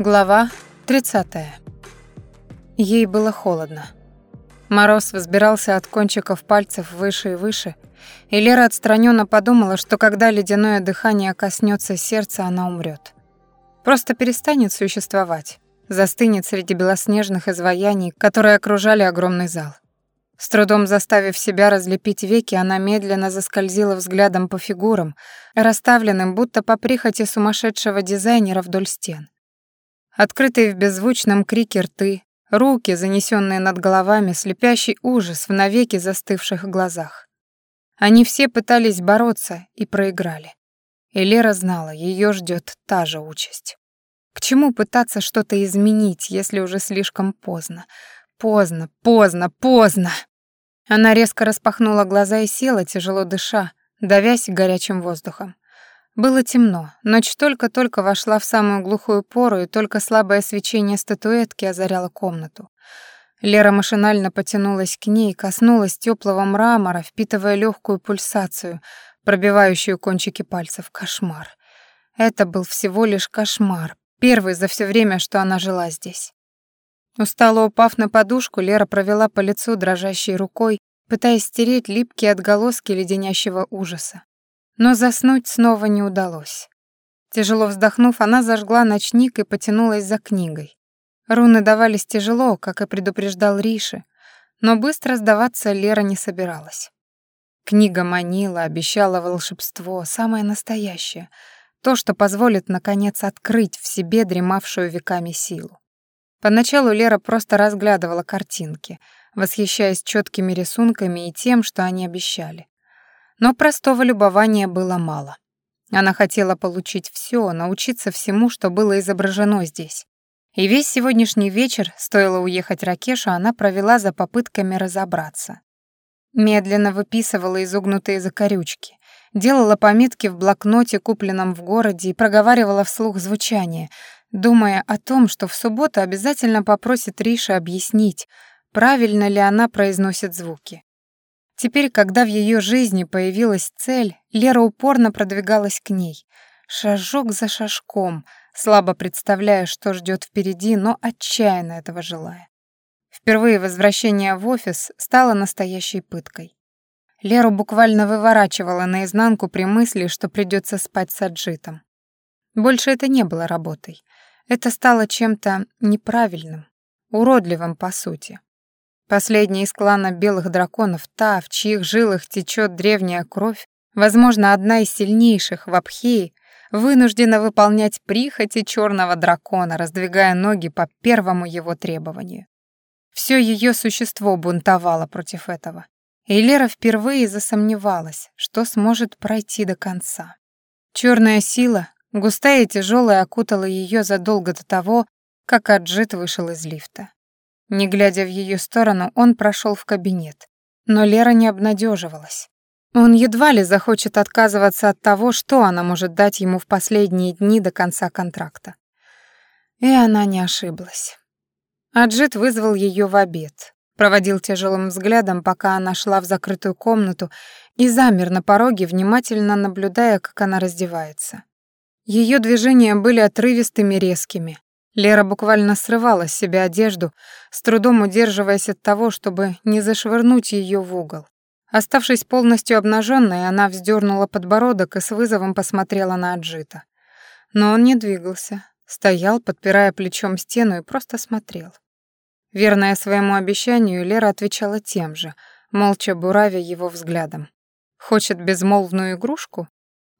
Глава 30. Ей было холодно. Мороз взбирался от кончиков пальцев выше и выше, и Лера отстраненно подумала, что когда ледяное дыхание коснется сердца, она умрет. Просто перестанет существовать, застынет среди белоснежных изваяний, которые окружали огромный зал. С трудом заставив себя разлепить веки, она медленно заскользила взглядом по фигурам, расставленным будто по прихоти сумасшедшего дизайнера вдоль стен. Открытые в беззвучном крике рты, руки, занесенные над головами, слепящий ужас в навеки застывших глазах. Они все пытались бороться и проиграли. И Лера знала, ее ждет та же участь. К чему пытаться что-то изменить, если уже слишком поздно? Поздно, поздно, поздно! Она резко распахнула глаза и села, тяжело дыша, давясь горячим воздухом. Было темно, ночь только-только вошла в самую глухую пору, и только слабое свечение статуэтки озаряло комнату. Лера машинально потянулась к ней, коснулась теплого мрамора, впитывая легкую пульсацию, пробивающую кончики пальцев. Кошмар. Это был всего лишь кошмар, первый за все время, что она жила здесь. Устало упав на подушку, Лера провела по лицу дрожащей рукой, пытаясь стереть липкие отголоски леденящего ужаса. но заснуть снова не удалось. Тяжело вздохнув, она зажгла ночник и потянулась за книгой. Руны давались тяжело, как и предупреждал Риши, но быстро сдаваться Лера не собиралась. Книга манила, обещала волшебство, самое настоящее, то, что позволит, наконец, открыть в себе дремавшую веками силу. Поначалу Лера просто разглядывала картинки, восхищаясь четкими рисунками и тем, что они обещали. Но простого любования было мало. Она хотела получить все, научиться всему, что было изображено здесь. И весь сегодняшний вечер, стоило уехать Ракеша, она провела за попытками разобраться. Медленно выписывала изогнутые закорючки, делала пометки в блокноте, купленном в городе, и проговаривала вслух звучание, думая о том, что в субботу обязательно попросит Риша объяснить, правильно ли она произносит звуки. Теперь, когда в ее жизни появилась цель, Лера упорно продвигалась к ней, шажок за шажком, слабо представляя, что ждет впереди, но отчаянно этого желая. Впервые возвращение в офис стало настоящей пыткой. Леру буквально выворачивала наизнанку при мысли, что придется спать с Аджитом. Больше это не было работой. Это стало чем-то неправильным, уродливым по сути. Последняя из клана белых драконов, та, в чьих жилах течет древняя кровь, возможно, одна из сильнейших в Абхее, вынуждена выполнять прихоти черного дракона, раздвигая ноги по первому его требованию. Все ее существо бунтовало против этого. И Лера впервые засомневалась, что сможет пройти до конца. Черная сила, густая и тяжелая, окутала ее задолго до того, как Аджит вышел из лифта. Не глядя в ее сторону, он прошел в кабинет. Но Лера не обнадеживалась. Он едва ли захочет отказываться от того, что она может дать ему в последние дни до конца контракта. И она не ошиблась. Аджит вызвал ее в обед, проводил тяжелым взглядом, пока она шла в закрытую комнату и замер на пороге, внимательно наблюдая, как она раздевается. Ее движения были отрывистыми, резкими. Лера буквально срывала с себя одежду, с трудом удерживаясь от того, чтобы не зашвырнуть ее в угол. Оставшись полностью обнаженной, она вздернула подбородок и с вызовом посмотрела на Аджита. Но он не двигался, стоял, подпирая плечом стену и просто смотрел. Верная своему обещанию, Лера отвечала тем же, молча буравя его взглядом. Хочет безмолвную игрушку?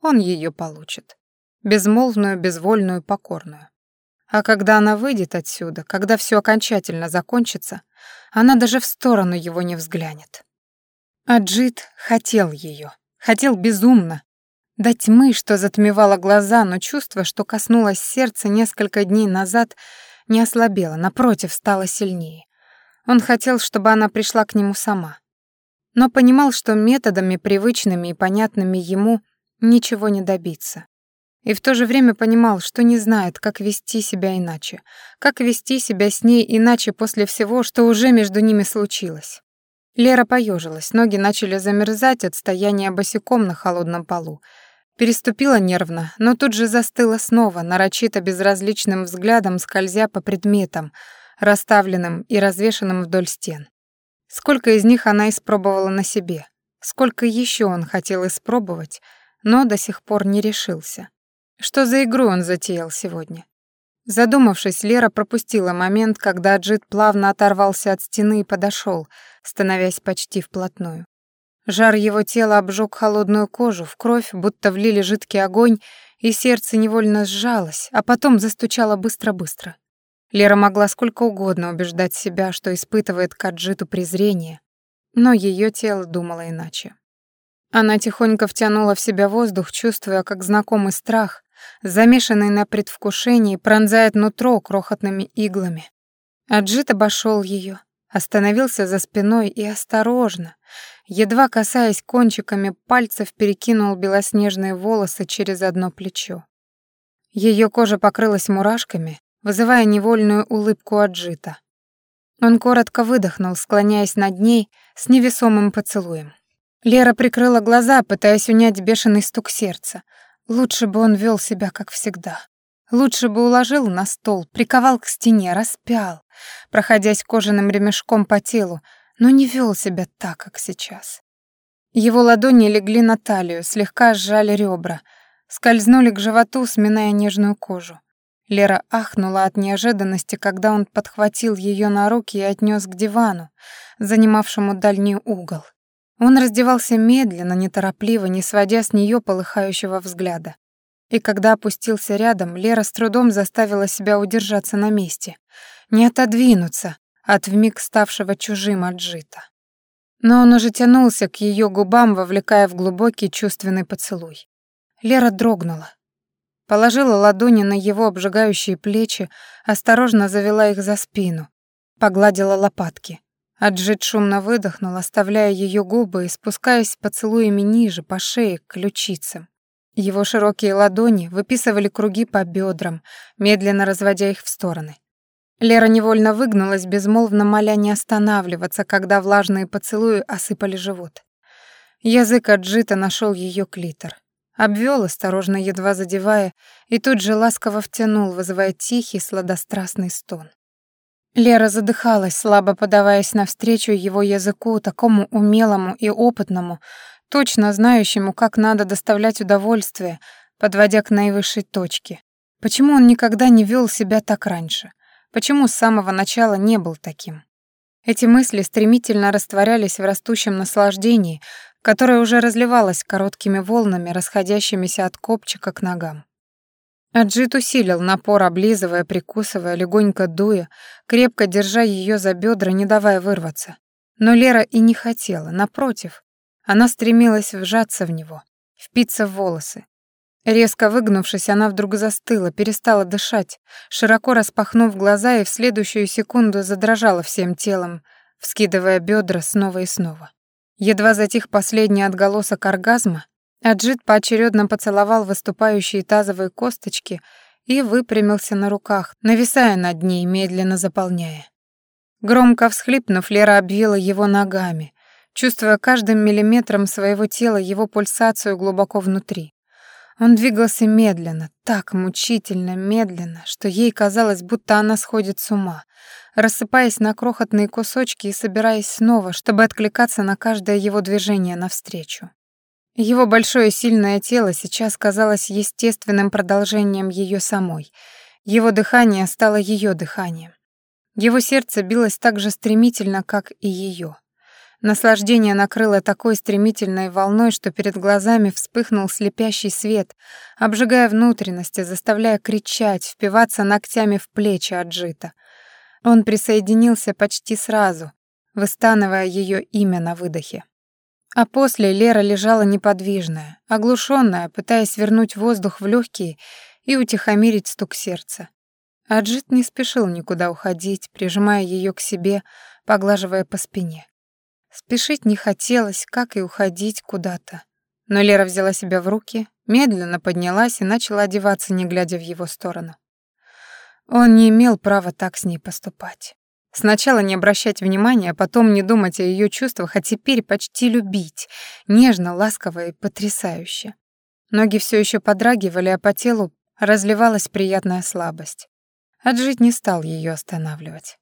Он ее получит. Безмолвную, безвольную, покорную. А когда она выйдет отсюда, когда все окончательно закончится, она даже в сторону его не взглянет. Аджит хотел ее, хотел безумно. До тьмы, что затмевало глаза, но чувство, что коснулось сердца несколько дней назад, не ослабело, напротив, стало сильнее. Он хотел, чтобы она пришла к нему сама. Но понимал, что методами, привычными и понятными ему, ничего не добиться и в то же время понимал, что не знает, как вести себя иначе, как вести себя с ней иначе после всего, что уже между ними случилось. Лера поежилась, ноги начали замерзать от стояния босиком на холодном полу, Переступила нервно, но тут же застыла снова, нарочито безразличным взглядом скользя по предметам, расставленным и развешанным вдоль стен. Сколько из них она испробовала на себе, сколько еще он хотел испробовать, но до сих пор не решился. Что за игру он затеял сегодня? Задумавшись, Лера пропустила момент, когда Джит плавно оторвался от стены и подошел, становясь почти вплотную. Жар его тела обжег холодную кожу, в кровь будто влили жидкий огонь, и сердце невольно сжалось, а потом застучало быстро-быстро. Лера могла сколько угодно убеждать себя, что испытывает к Аджиту презрение, но ее тело думало иначе. Она тихонько втянула в себя воздух, чувствуя, как знакомый страх замешанный на предвкушении, пронзает нутро крохотными иглами. Аджит обошел ее, остановился за спиной и осторожно, едва касаясь кончиками пальцев, перекинул белоснежные волосы через одно плечо. Ее кожа покрылась мурашками, вызывая невольную улыбку Аджита. Он коротко выдохнул, склоняясь над ней с невесомым поцелуем. Лера прикрыла глаза, пытаясь унять бешеный стук сердца. Лучше бы он вел себя, как всегда. Лучше бы уложил на стол, приковал к стене, распял, проходясь кожаным ремешком по телу, но не вел себя так, как сейчас. Его ладони легли на талию, слегка сжали ребра, скользнули к животу, сминая нежную кожу. Лера ахнула от неожиданности, когда он подхватил ее на руки и отнес к дивану, занимавшему дальний угол. Он раздевался медленно, неторопливо, не сводя с нее полыхающего взгляда. И когда опустился рядом, Лера с трудом заставила себя удержаться на месте, не отодвинуться от вмиг ставшего чужим отжита. Но он уже тянулся к ее губам, вовлекая в глубокий чувственный поцелуй. Лера дрогнула. Положила ладони на его обжигающие плечи, осторожно завела их за спину, погладила лопатки. Аджит шумно выдохнул, оставляя ее губы и спускаясь поцелуями ниже, по шее, к ключицам. Его широкие ладони выписывали круги по бедрам, медленно разводя их в стороны. Лера невольно выгнулась, безмолвно моля не останавливаться, когда влажные поцелуи осыпали живот. Язык Аджита нашел ее клитор. Обвел, осторожно, едва задевая, и тут же ласково втянул, вызывая тихий сладострастный стон. Лера задыхалась, слабо подаваясь навстречу его языку, такому умелому и опытному, точно знающему, как надо доставлять удовольствие, подводя к наивысшей точке. Почему он никогда не вел себя так раньше? Почему с самого начала не был таким? Эти мысли стремительно растворялись в растущем наслаждении, которое уже разливалось короткими волнами, расходящимися от копчика к ногам. Аджит усилил напор, облизывая, прикусывая, легонько дуя, крепко держа ее за бедра, не давая вырваться. Но Лера и не хотела, напротив. Она стремилась вжаться в него, впиться в волосы. Резко выгнувшись, она вдруг застыла, перестала дышать, широко распахнув глаза и в следующую секунду задрожала всем телом, вскидывая бедра снова и снова. Едва затих последний отголосок оргазма, Аджит поочередно поцеловал выступающие тазовые косточки и выпрямился на руках, нависая над ней, медленно заполняя. Громко всхлипнув, Лера обвила его ногами, чувствуя каждым миллиметром своего тела его пульсацию глубоко внутри. Он двигался медленно, так мучительно медленно, что ей казалось, будто она сходит с ума, рассыпаясь на крохотные кусочки и собираясь снова, чтобы откликаться на каждое его движение навстречу. Его большое сильное тело сейчас казалось естественным продолжением ее самой. Его дыхание стало ее дыханием. Его сердце билось так же стремительно, как и ее. Наслаждение накрыло такой стремительной волной, что перед глазами вспыхнул слепящий свет, обжигая внутренности, заставляя кричать, впиваться ногтями в плечи Аджита. Он присоединился почти сразу, выстанывая ее имя на выдохе. А После Лера лежала неподвижная, оглушённая, пытаясь вернуть воздух в легкие и утихомирить стук сердца. Аджит не спешил никуда уходить, прижимая её к себе, поглаживая по спине. Спешить не хотелось, как и уходить куда-то. Но Лера взяла себя в руки, медленно поднялась и начала одеваться, не глядя в его сторону. Он не имел права так с ней поступать. Сначала не обращать внимания, а потом не думать о ее чувствах, а теперь почти любить, нежно, ласково и потрясающе. Ноги все еще подрагивали, а по телу разливалась приятная слабость. Отжить не стал ее останавливать.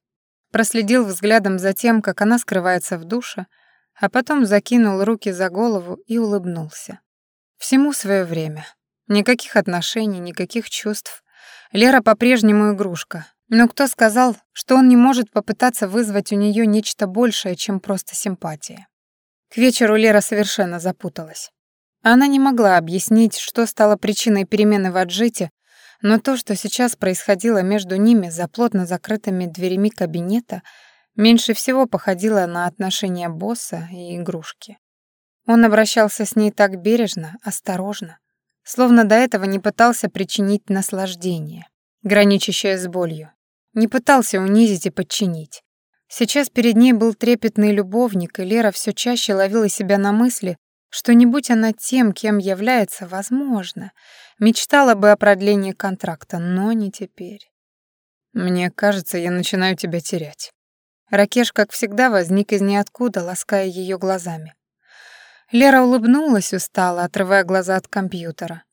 Проследил взглядом за тем, как она скрывается в душе, а потом закинул руки за голову и улыбнулся. Всему свое время. Никаких отношений, никаких чувств. Лера по-прежнему игрушка, Но кто сказал, что он не может попытаться вызвать у нее нечто большее, чем просто симпатия? К вечеру Лера совершенно запуталась. Она не могла объяснить, что стало причиной перемены в отжите, но то, что сейчас происходило между ними за плотно закрытыми дверями кабинета, меньше всего походило на отношения босса и игрушки. Он обращался с ней так бережно, осторожно, словно до этого не пытался причинить наслаждение, граничащее с болью, Не пытался унизить и подчинить. Сейчас перед ней был трепетный любовник, и Лера все чаще ловила себя на мысли, что не будь она тем, кем является, возможно, мечтала бы о продлении контракта, но не теперь. «Мне кажется, я начинаю тебя терять». Ракеш, как всегда, возник из ниоткуда, лаская ее глазами. Лера улыбнулась устало, отрывая глаза от компьютера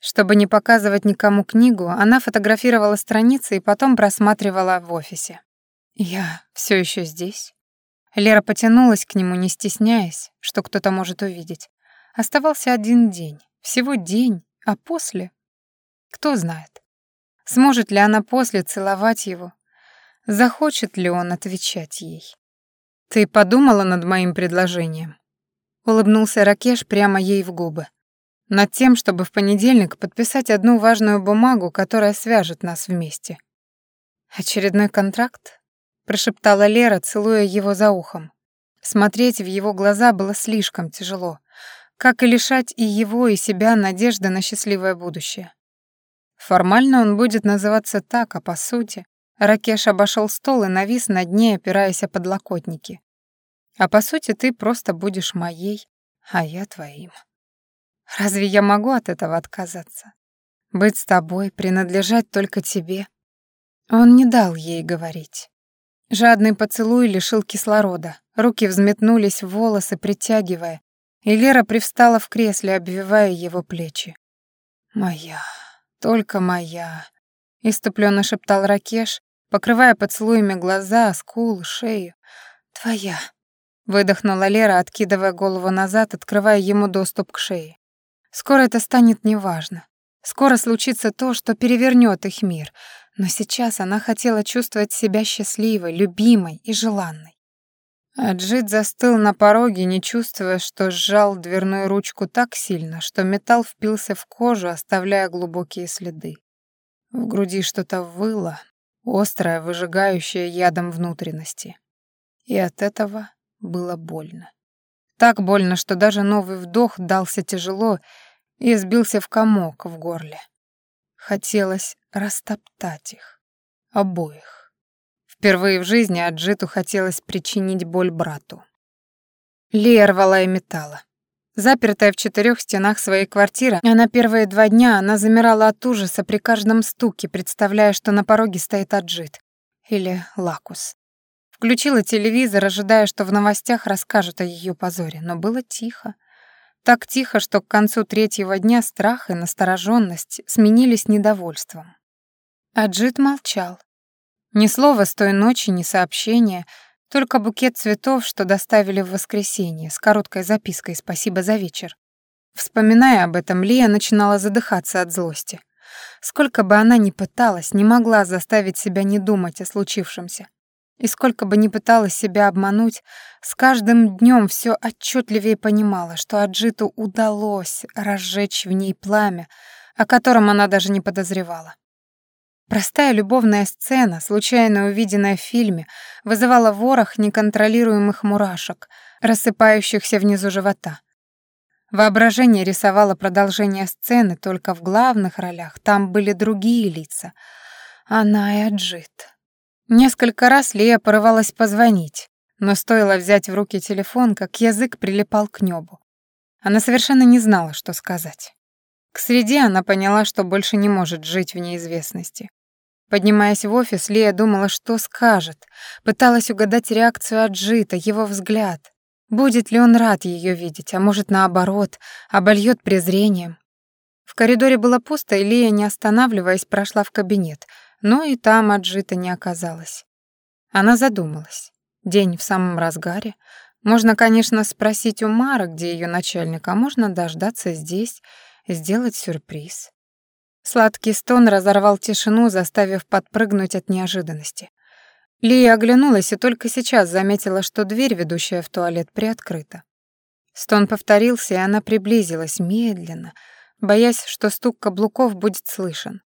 чтобы не показывать никому книгу, она фотографировала страницы и потом просматривала в офисе. «Я все еще здесь?» Лера потянулась к нему, не стесняясь, что кто-то может увидеть. Оставался один день, всего день, а после... Кто знает, сможет ли она после целовать его, захочет ли он отвечать ей. «Ты подумала над моим предложением?» Улыбнулся Ракеш прямо ей в губы. «Над тем, чтобы в понедельник подписать одну важную бумагу, которая свяжет нас вместе». «Очередной контракт?» прошептала Лера, целуя его за ухом. Смотреть в его глаза было слишком тяжело, как и лишать и его, и себя надежды на счастливое будущее. Формально он будет называться так, а по сути... Ракеш обошел стол и навис над ней, опираясь о подлокотники. А по сути ты просто будешь моей, а я твоим. Разве я могу от этого отказаться? Быть с тобой, принадлежать только тебе. Он не дал ей говорить. Жадный поцелуй лишил кислорода. Руки взметнулись в волосы, притягивая, и Лера привстала в кресле, обвивая его плечи. «Моя, только моя», — иступленно шептал Ракеш, покрывая поцелуями глаза, скул, шею. «Твоя», — выдохнула Лера, откидывая голову назад, открывая ему доступ к шее. «Скоро это станет неважно. Скоро случится то, что перевернет их мир, но сейчас она хотела чувствовать себя счастливой, любимой и желанной. Аджит застыл на пороге, не чувствуя, что сжал дверную ручку так сильно, что металл впился в кожу, оставляя глубокие следы. В груди что-то выло, острое, выжигающее ядом внутренности. И от этого было больно. Так больно, что даже новый вдох дался тяжело и сбился в комок в горле. Хотелось растоптать их. Обоих. Впервые в жизни Аджиту хотелось причинить боль брату. Лия рвала и металла. Запертая в четырех стенах своей квартиры, а на первые два дня она замирала от ужаса при каждом стуке, представляя, что на пороге стоит Аджит. Или Лакус. Включила телевизор, ожидая, что в новостях расскажут о ее позоре, но было тихо. Так тихо, что к концу третьего дня страх и настороженность сменились недовольством. Аджит молчал. Ни слова с той ночи, ни сообщения, только букет цветов, что доставили в воскресенье, с короткой запиской «Спасибо за вечер». Вспоминая об этом, Лия начинала задыхаться от злости. Сколько бы она ни пыталась, не могла заставить себя не думать о случившемся. И сколько бы ни пыталась себя обмануть, с каждым днем все отчетливее понимала, что Аджиту удалось разжечь в ней пламя, о котором она даже не подозревала. Простая любовная сцена, случайно увиденная в фильме, вызывала ворох неконтролируемых мурашек, рассыпающихся внизу живота. Воображение рисовало продолжение сцены, только в главных ролях там были другие лица. Она и Аджит. Несколько раз Лия порывалась позвонить, но стоило взять в руки телефон, как язык прилипал к небу. Она совершенно не знала, что сказать. К среде она поняла, что больше не может жить в неизвестности. Поднимаясь в офис, Лия думала, что скажет, пыталась угадать реакцию Аджита, его взгляд. Будет ли он рад ее видеть, а может, наоборот, обольет презрением. В коридоре было пусто, и Лия, не останавливаясь, прошла в кабинет — но и там отжита не оказалось. Она задумалась. День в самом разгаре. Можно, конечно, спросить у Мары, где ее начальник, а можно дождаться здесь, сделать сюрприз. Сладкий стон разорвал тишину, заставив подпрыгнуть от неожиданности. Лия оглянулась и только сейчас заметила, что дверь, ведущая в туалет, приоткрыта. Стон повторился, и она приблизилась медленно, боясь, что стук каблуков будет слышен.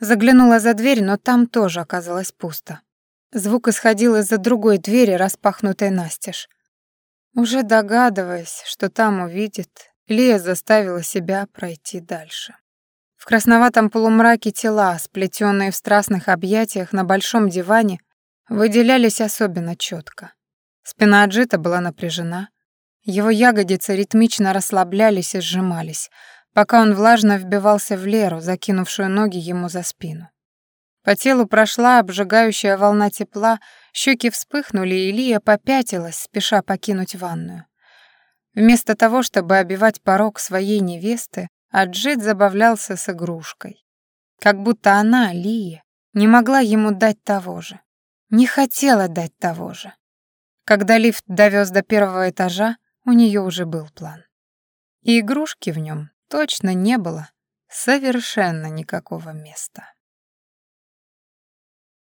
Заглянула за дверь, но там тоже оказалось пусто. Звук исходил из-за другой двери, распахнутой настежь. Уже догадываясь, что там увидит, Лия заставила себя пройти дальше. В красноватом полумраке тела, сплетенные в страстных объятиях на большом диване, выделялись особенно четко. Спина Аджита была напряжена, его ягодицы ритмично расслаблялись и сжимались, пока он влажно вбивался в Леру, закинувшую ноги ему за спину. По телу прошла обжигающая волна тепла, щеки вспыхнули, и Илья попятилась, спеша покинуть ванную. Вместо того, чтобы обивать порог своей невесты, Аджит забавлялся с игрушкой. Как будто она, Лия, не могла ему дать того же. Не хотела дать того же. Когда лифт довез до первого этажа, у нее уже был план. И игрушки в нем точно не было совершенно никакого места.